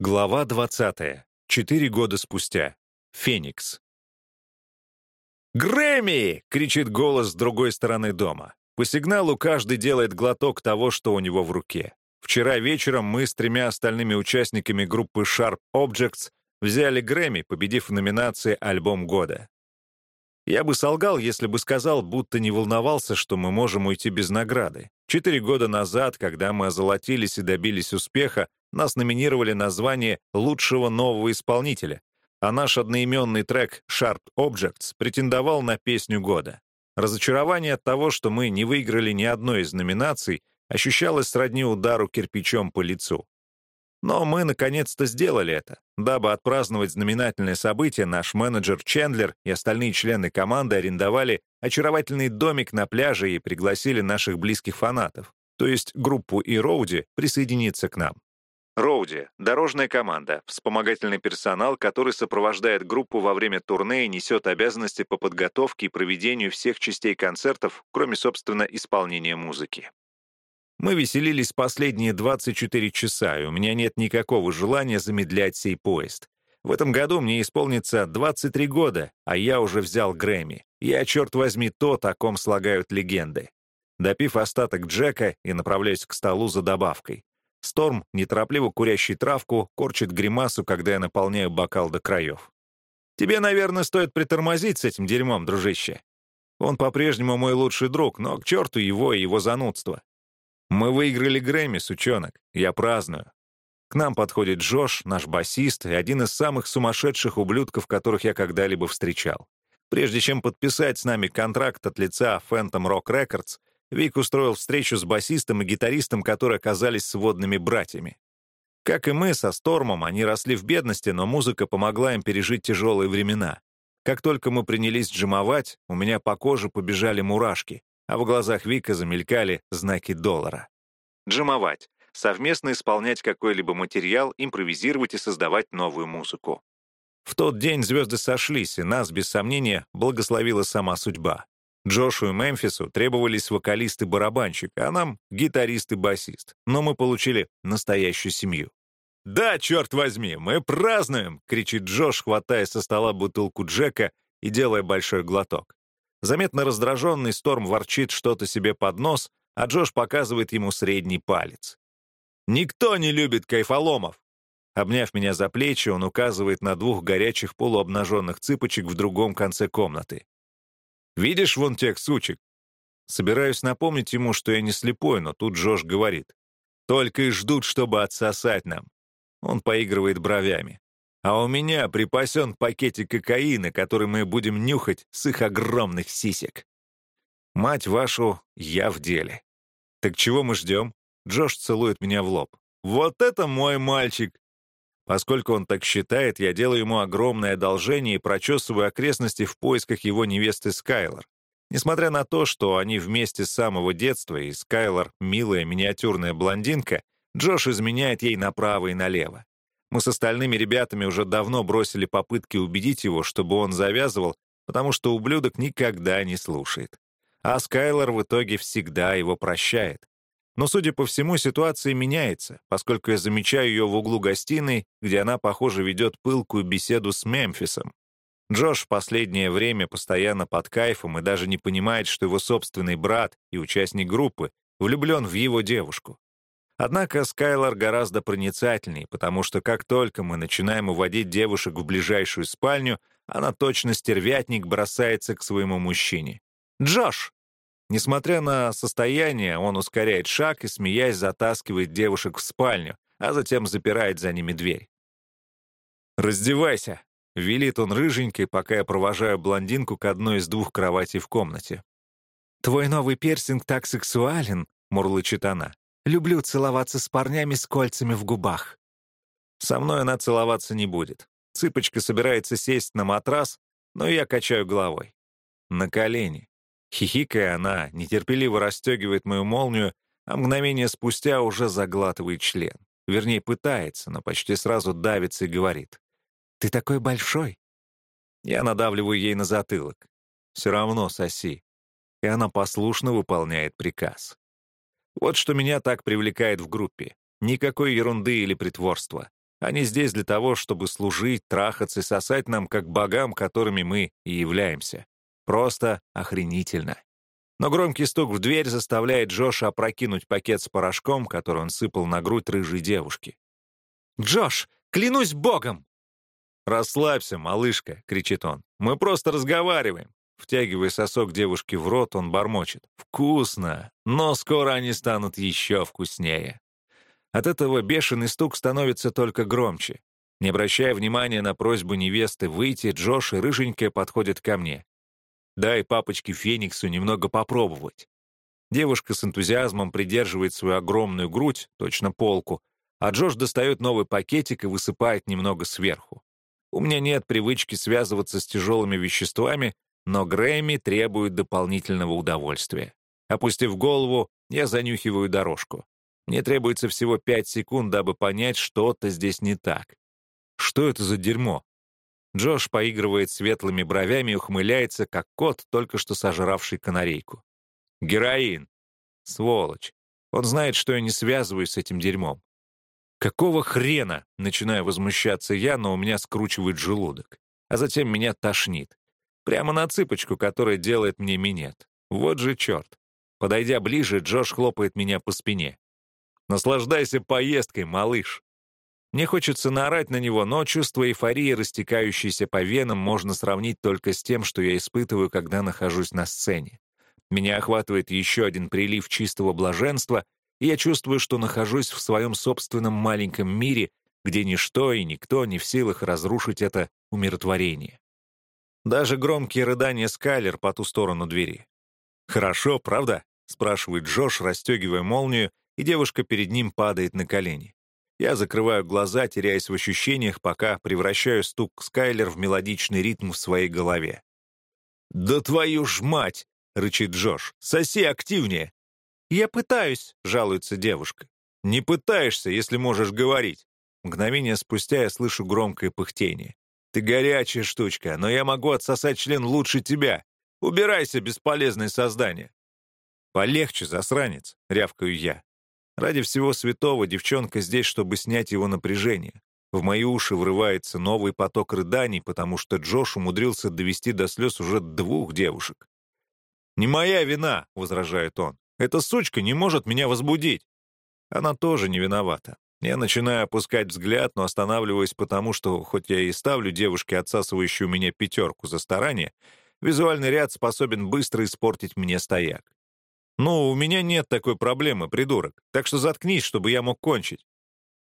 Глава 20. Четыре года спустя. Феникс. «Грэмми!» — кричит голос с другой стороны дома. По сигналу каждый делает глоток того, что у него в руке. Вчера вечером мы с тремя остальными участниками группы Sharp Objects взяли Грэмми, победив в номинации «Альбом года». Я бы солгал, если бы сказал, будто не волновался, что мы можем уйти без награды. Четыре года назад, когда мы озолотились и добились успеха, нас номинировали на звание лучшего нового исполнителя, а наш одноименный трек «Sharp Objects» претендовал на песню года. Разочарование от того, что мы не выиграли ни одной из номинаций, ощущалось сродни удару кирпичом по лицу. Но мы наконец-то сделали это. Дабы отпраздновать знаменательное событие, наш менеджер Чендлер и остальные члены команды арендовали очаровательный домик на пляже и пригласили наших близких фанатов, то есть группу и Роуди, присоединиться к нам. Роуди — дорожная команда, вспомогательный персонал, который сопровождает группу во время турне и несет обязанности по подготовке и проведению всех частей концертов, кроме, собственно, исполнения музыки. Мы веселились последние 24 часа, и у меня нет никакого желания замедлять сей поезд. В этом году мне исполнится 23 года, а я уже взял Грэмми. Я, черт возьми, тот, о ком слагают легенды. Допив остаток Джека и направляюсь к столу за добавкой. Сторм, неторопливо курящий травку, корчит гримасу, когда я наполняю бокал до краев. «Тебе, наверное, стоит притормозить с этим дерьмом, дружище. Он по-прежнему мой лучший друг, но к черту его и его занудство. Мы выиграли Грэмми, сучонок. Я праздную. К нам подходит Джош, наш басист, и один из самых сумасшедших ублюдков, которых я когда-либо встречал. Прежде чем подписать с нами контракт от лица Phantom Rock Records, Вик устроил встречу с басистом и гитаристом, которые оказались сводными братьями. Как и мы со Стормом, они росли в бедности, но музыка помогла им пережить тяжелые времена. Как только мы принялись джимовать, у меня по коже побежали мурашки, а в глазах Вика замелькали знаки доллара. Джимовать — совместно исполнять какой-либо материал, импровизировать и создавать новую музыку. В тот день звезды сошлись, и нас, без сомнения, благословила сама судьба. Джошу и Мемфису требовались вокалист и барабанщик, а нам — гитарист и басист. Но мы получили настоящую семью. «Да, черт возьми, мы празднуем!» — кричит Джош, хватая со стола бутылку Джека и делая большой глоток. Заметно раздраженный Сторм ворчит что-то себе под нос, а Джош показывает ему средний палец. «Никто не любит кайфоломов!» Обняв меня за плечи, он указывает на двух горячих полуобнаженных цыпочек в другом конце комнаты. Видишь вон тех сучек?» Собираюсь напомнить ему, что я не слепой, но тут Джош говорит. «Только и ждут, чтобы отсосать нам». Он поигрывает бровями. «А у меня припасен пакетик кокаина, который мы будем нюхать с их огромных сисек». «Мать вашу, я в деле». «Так чего мы ждем?» Джош целует меня в лоб. «Вот это мой мальчик! Поскольку он так считает, я делаю ему огромное одолжение и прочесываю окрестности в поисках его невесты Скайлор. Несмотря на то, что они вместе с самого детства, и Скайлор — милая миниатюрная блондинка, Джош изменяет ей направо и налево. Мы с остальными ребятами уже давно бросили попытки убедить его, чтобы он завязывал, потому что ублюдок никогда не слушает. А Скайлор в итоге всегда его прощает. Но, судя по всему, ситуация меняется, поскольку я замечаю ее в углу гостиной, где она, похоже, ведет пылкую беседу с Мемфисом. Джош в последнее время постоянно под кайфом и даже не понимает, что его собственный брат и участник группы влюблен в его девушку. Однако Скайлор гораздо проницательней, потому что как только мы начинаем уводить девушек в ближайшую спальню, она точно стервятник бросается к своему мужчине. «Джош!» Несмотря на состояние, он ускоряет шаг и, смеясь, затаскивает девушек в спальню, а затем запирает за ними дверь. «Раздевайся!» — велит он рыженькой, пока я провожаю блондинку к одной из двух кроватей в комнате. «Твой новый персинг так сексуален!» — мурлычет она. «Люблю целоваться с парнями с кольцами в губах». Со мной она целоваться не будет. Цыпочка собирается сесть на матрас, но я качаю головой. На колени. Хихикая, она нетерпеливо расстегивает мою молнию, а мгновение спустя уже заглатывает член. Вернее, пытается, но почти сразу давится и говорит. «Ты такой большой!» Я надавливаю ей на затылок. Все равно соси. И она послушно выполняет приказ. Вот что меня так привлекает в группе. Никакой ерунды или притворства. Они здесь для того, чтобы служить, трахаться и сосать нам, как богам, которыми мы и являемся. Просто охренительно. Но громкий стук в дверь заставляет Джоша опрокинуть пакет с порошком, который он сыпал на грудь рыжей девушки. «Джош, клянусь богом!» «Расслабься, малышка!» — кричит он. «Мы просто разговариваем!» Втягивая сосок девушки в рот, он бормочет. «Вкусно! Но скоро они станут еще вкуснее!» От этого бешеный стук становится только громче. Не обращая внимания на просьбу невесты выйти, Джош и Рыженькая подходят ко мне. «Дай папочке Фениксу немного попробовать». Девушка с энтузиазмом придерживает свою огромную грудь, точно полку, а Джош достает новый пакетик и высыпает немного сверху. У меня нет привычки связываться с тяжелыми веществами, но Грэмми требует дополнительного удовольствия. Опустив голову, я занюхиваю дорожку. Мне требуется всего пять секунд, дабы понять, что-то здесь не так. Что это за дерьмо? Джош поигрывает светлыми бровями и ухмыляется, как кот, только что сожравший канарейку. Героин. Сволочь. Он знает, что я не связываюсь с этим дерьмом. Какого хрена? Начинаю возмущаться я, но у меня скручивает желудок. А затем меня тошнит. Прямо на цыпочку, которая делает мне минет. Вот же черт. Подойдя ближе, Джош хлопает меня по спине. Наслаждайся поездкой, малыш. Мне хочется наорать на него, но чувство эйфории, растекающееся по венам, можно сравнить только с тем, что я испытываю, когда нахожусь на сцене. Меня охватывает еще один прилив чистого блаженства, и я чувствую, что нахожусь в своем собственном маленьком мире, где ничто и никто не в силах разрушить это умиротворение. Даже громкие рыдания Скайлер по ту сторону двери. «Хорошо, правда?» — спрашивает Джош, расстегивая молнию и девушка перед ним падает на колени. Я закрываю глаза, теряясь в ощущениях, пока превращаю стук Скайлер в мелодичный ритм в своей голове. «Да твою ж мать!» — рычит Джош. «Соси активнее!» «Я пытаюсь!» — жалуется девушка. «Не пытаешься, если можешь говорить!» Мгновение спустя я слышу громкое пыхтение. «Ты горячая штучка, но я могу отсосать член лучше тебя! Убирайся, бесполезное создание!» «Полегче, засранец!» — рявкаю я. Ради всего святого девчонка здесь, чтобы снять его напряжение. В мои уши врывается новый поток рыданий, потому что Джош умудрился довести до слез уже двух девушек. «Не моя вина», — возражает он. «Эта сучка не может меня возбудить». Она тоже не виновата. Я начинаю опускать взгляд, но останавливаюсь потому, что, хоть я и ставлю девушке, отсасывающей у меня пятерку за старание, визуальный ряд способен быстро испортить мне стояк. «Ну, у меня нет такой проблемы, придурок, так что заткнись, чтобы я мог кончить».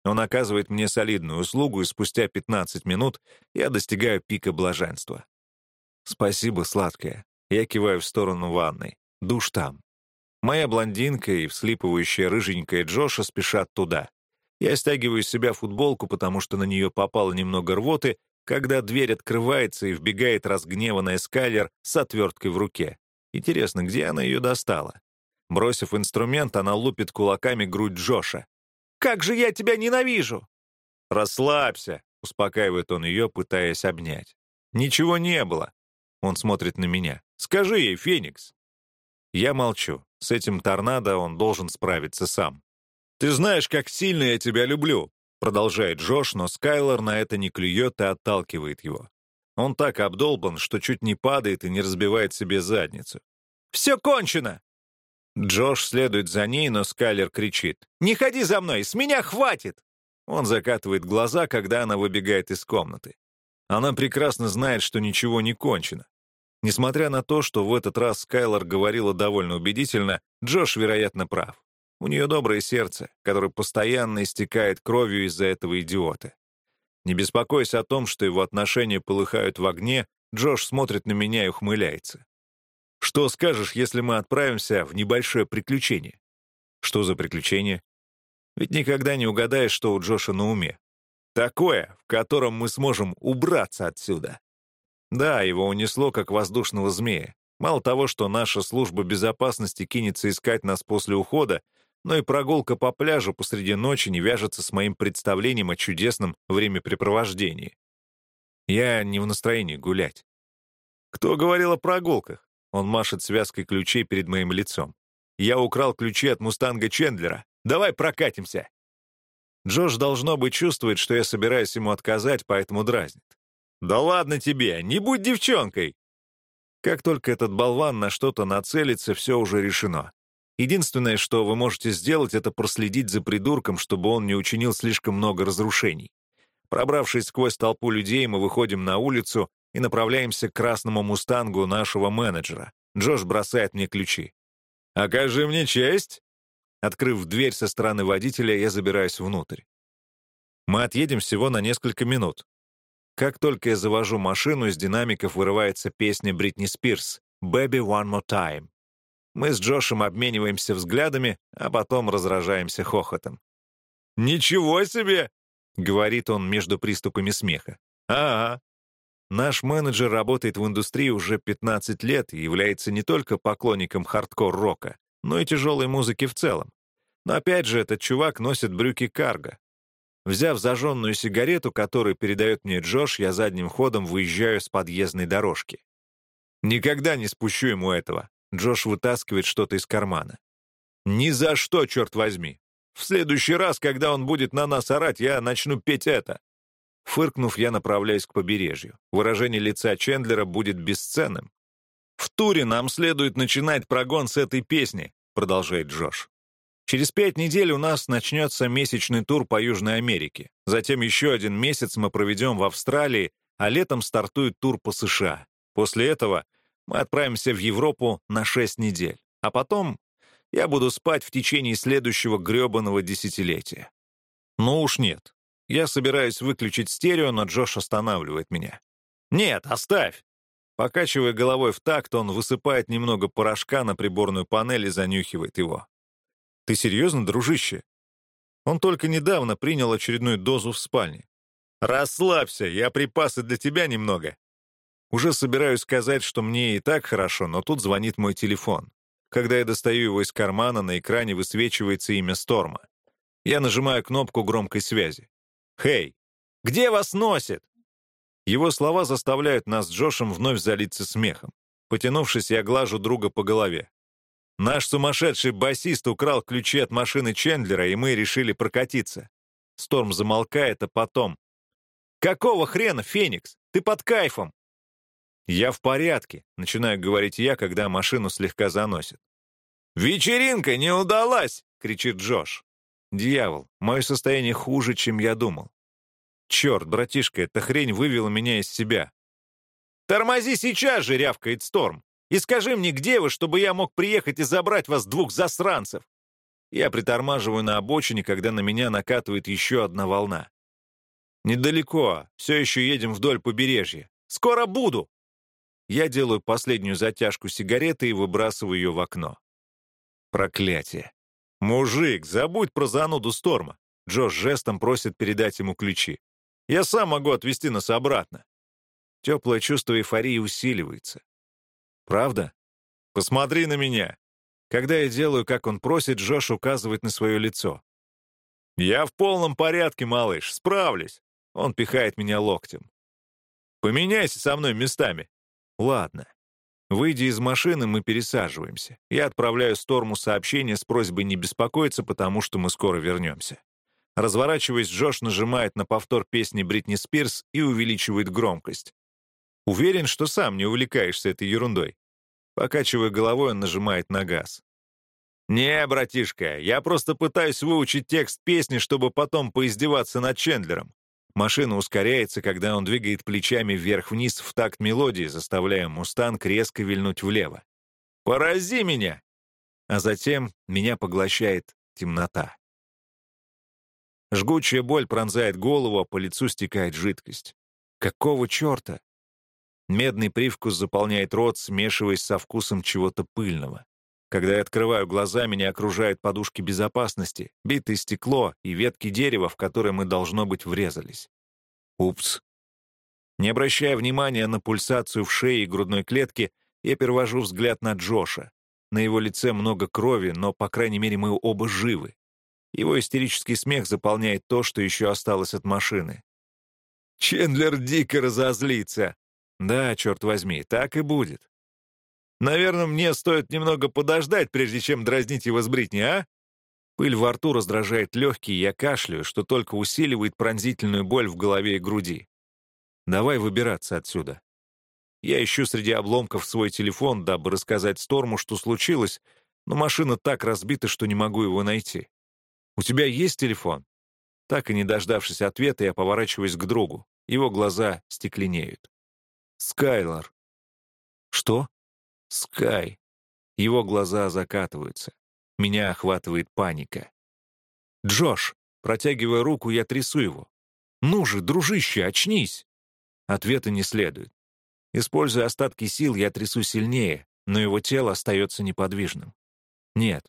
Он оказывает мне солидную услугу, и спустя 15 минут я достигаю пика блаженства. «Спасибо, сладкая». Я киваю в сторону ванной. Душ там. Моя блондинка и вслипывающая рыженькая Джоша спешат туда. Я стягиваю с себя футболку, потому что на нее попало немного рвоты, когда дверь открывается и вбегает разгневанная Скайлер с отверткой в руке. Интересно, где она ее достала? Бросив инструмент, она лупит кулаками грудь Джоша. «Как же я тебя ненавижу!» «Расслабься», — успокаивает он ее, пытаясь обнять. «Ничего не было». Он смотрит на меня. «Скажи ей, Феникс». Я молчу. С этим торнадо он должен справиться сам. «Ты знаешь, как сильно я тебя люблю», — продолжает Джош, но Скайлор на это не клюет и отталкивает его. Он так обдолбан, что чуть не падает и не разбивает себе задницу. «Все кончено!» Джош следует за ней, но Скайлер кричит. «Не ходи за мной! С меня хватит!» Он закатывает глаза, когда она выбегает из комнаты. Она прекрасно знает, что ничего не кончено. Несмотря на то, что в этот раз Скайлор говорила довольно убедительно, Джош, вероятно, прав. У нее доброе сердце, которое постоянно истекает кровью из-за этого идиота. Не беспокойся о том, что его отношения полыхают в огне, Джош смотрит на меня и ухмыляется. Что скажешь, если мы отправимся в небольшое приключение? Что за приключение? Ведь никогда не угадаешь, что у Джоша на уме. Такое, в котором мы сможем убраться отсюда. Да, его унесло, как воздушного змея. Мало того, что наша служба безопасности кинется искать нас после ухода, но и прогулка по пляжу посреди ночи не вяжется с моим представлением о чудесном времяпрепровождении. Я не в настроении гулять. Кто говорил о прогулках? Он машет связкой ключей перед моим лицом. «Я украл ключи от «Мустанга» Чендлера. Давай прокатимся!» Джош, должно быть, чувствует, что я собираюсь ему отказать, поэтому дразнит. «Да ладно тебе, не будь девчонкой!» Как только этот болван на что-то нацелится, все уже решено. Единственное, что вы можете сделать, это проследить за придурком, чтобы он не учинил слишком много разрушений. Пробравшись сквозь толпу людей, мы выходим на улицу и направляемся к красному мустангу нашего менеджера. Джош бросает мне ключи. «Окажи мне честь!» Открыв дверь со стороны водителя, я забираюсь внутрь. Мы отъедем всего на несколько минут. Как только я завожу машину, из динамиков вырывается песня Бритни Спирс «Baby One More Time». Мы с Джошем обмениваемся взглядами, а потом разражаемся хохотом. «Ничего себе!» — говорит он между приступами смеха. «Ага». Наш менеджер работает в индустрии уже 15 лет и является не только поклонником хардкор-рока, но и тяжелой музыки в целом. Но опять же, этот чувак носит брюки карго. Взяв зажженную сигарету, которую передает мне Джош, я задним ходом выезжаю с подъездной дорожки. Никогда не спущу ему этого. Джош вытаскивает что-то из кармана. «Ни за что, черт возьми! В следующий раз, когда он будет на нас орать, я начну петь это!» Фыркнув, я направляюсь к побережью. Выражение лица Чендлера будет бесценным. «В туре нам следует начинать прогон с этой песни», — продолжает Джош. «Через пять недель у нас начнется месячный тур по Южной Америке. Затем еще один месяц мы проведем в Австралии, а летом стартует тур по США. После этого мы отправимся в Европу на шесть недель. А потом я буду спать в течение следующего гребаного десятилетия. Ну уж нет. Я собираюсь выключить стерео, но Джош останавливает меня. «Нет, оставь!» Покачивая головой в такт, он высыпает немного порошка на приборную панель и занюхивает его. «Ты серьезно, дружище?» Он только недавно принял очередную дозу в спальне. «Расслабься, я припасы для тебя немного». Уже собираюсь сказать, что мне и так хорошо, но тут звонит мой телефон. Когда я достаю его из кармана, на экране высвечивается имя Сторма. Я нажимаю кнопку громкой связи. «Хей, где вас носит?» Его слова заставляют нас с Джошем вновь залиться смехом. Потянувшись, я глажу друга по голове. Наш сумасшедший басист украл ключи от машины Чендлера, и мы решили прокатиться. Сторм замолкает, а потом... «Какого хрена, Феникс? Ты под кайфом!» «Я в порядке», — начинаю говорить я, когда машину слегка заносит. «Вечеринка не удалась!» — кричит Джош. «Дьявол, мое состояние хуже, чем я думал. Черт, братишка, эта хрень вывела меня из себя». «Тормози сейчас же!» — рявкает Сторм. «И скажи мне, где вы, чтобы я мог приехать и забрать вас двух засранцев?» Я притормаживаю на обочине, когда на меня накатывает еще одна волна. «Недалеко, все еще едем вдоль побережья. Скоро буду!» Я делаю последнюю затяжку сигареты и выбрасываю ее в окно. Проклятие. «Мужик, забудь про зануду Сторма!» Джош жестом просит передать ему ключи. «Я сам могу отвезти нас обратно». Теплое чувство эйфории усиливается. «Правда? Посмотри на меня!» Когда я делаю, как он просит, Джош указывает на свое лицо. «Я в полном порядке, малыш, справлюсь!» Он пихает меня локтем. «Поменяйся со мной местами!» Ладно. Выйдя из машины, мы пересаживаемся. Я отправляю Сторму сообщение с просьбой не беспокоиться, потому что мы скоро вернемся. Разворачиваясь, Джош нажимает на повтор песни Бритни Спирс и увеличивает громкость. Уверен, что сам не увлекаешься этой ерундой. Покачивая головой, он нажимает на газ. «Не, братишка, я просто пытаюсь выучить текст песни, чтобы потом поиздеваться над Чендлером. Машина ускоряется, когда он двигает плечами вверх-вниз в такт мелодии, заставляя «Мустанг» резко вильнуть влево. «Порази меня!» А затем меня поглощает темнота. Жгучая боль пронзает голову, а по лицу стекает жидкость. Какого черта? Медный привкус заполняет рот, смешиваясь со вкусом чего-то пыльного. Когда я открываю глаза, меня окружают подушки безопасности, битое стекло и ветки дерева, в которые мы, должно быть, врезались. Упс. Не обращая внимания на пульсацию в шее и грудной клетке, я перевожу взгляд на Джоша. На его лице много крови, но, по крайней мере, мы оба живы. Его истерический смех заполняет то, что еще осталось от машины. Чендлер дико разозлится. Да, черт возьми, так и будет. Наверное, мне стоит немного подождать, прежде чем дразнить его с Бритни, а? Пыль во рту раздражает легкие, я кашляю, что только усиливает пронзительную боль в голове и груди. Давай выбираться отсюда. Я ищу среди обломков свой телефон, дабы рассказать Сторму, что случилось, но машина так разбита, что не могу его найти. «У тебя есть телефон?» Так и не дождавшись ответа, я поворачиваюсь к другу. Его глаза стекленеют. «Скайлор». «Что?» «Скай». Его глаза закатываются. Меня охватывает паника. «Джош!» Протягивая руку, я трясу его. «Ну же, дружище, очнись!» Ответа не следует. Используя остатки сил, я трясу сильнее, но его тело остается неподвижным. Нет,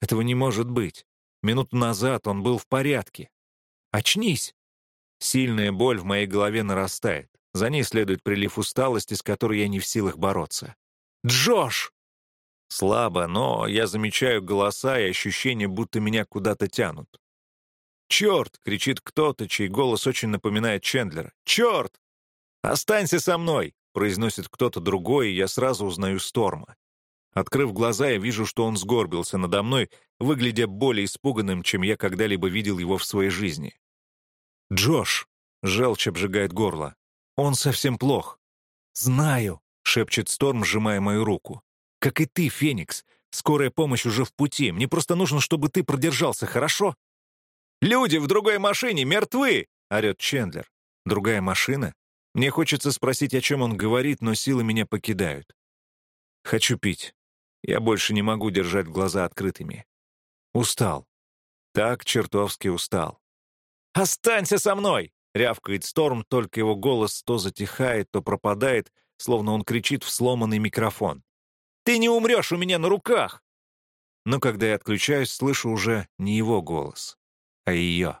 этого не может быть. Минуту назад он был в порядке. «Очнись!» Сильная боль в моей голове нарастает. За ней следует прилив усталости, с которой я не в силах бороться. «Джош!» Слабо, но я замечаю голоса и ощущение, будто меня куда-то тянут. «Черт!» — кричит кто-то, чей голос очень напоминает Чендлера. «Черт! Останься со мной!» — произносит кто-то другой, и я сразу узнаю Сторма. Открыв глаза, я вижу, что он сгорбился надо мной, выглядя более испуганным, чем я когда-либо видел его в своей жизни. «Джош!» — желчь обжигает горло. «Он совсем плох». «Знаю!» — шепчет Сторм, сжимая мою руку. Как и ты, Феникс. Скорая помощь уже в пути. Мне просто нужно, чтобы ты продержался, хорошо?» «Люди в другой машине мертвы!» — орет Чендлер. «Другая машина?» Мне хочется спросить, о чем он говорит, но силы меня покидают. Хочу пить. Я больше не могу держать глаза открытыми. Устал. Так чертовски устал. «Останься со мной!» — рявкает Сторм, только его голос то затихает, то пропадает, словно он кричит в сломанный микрофон. Ты не умрешь у меня на руках!» Но когда я отключаюсь, слышу уже не его голос, а ее.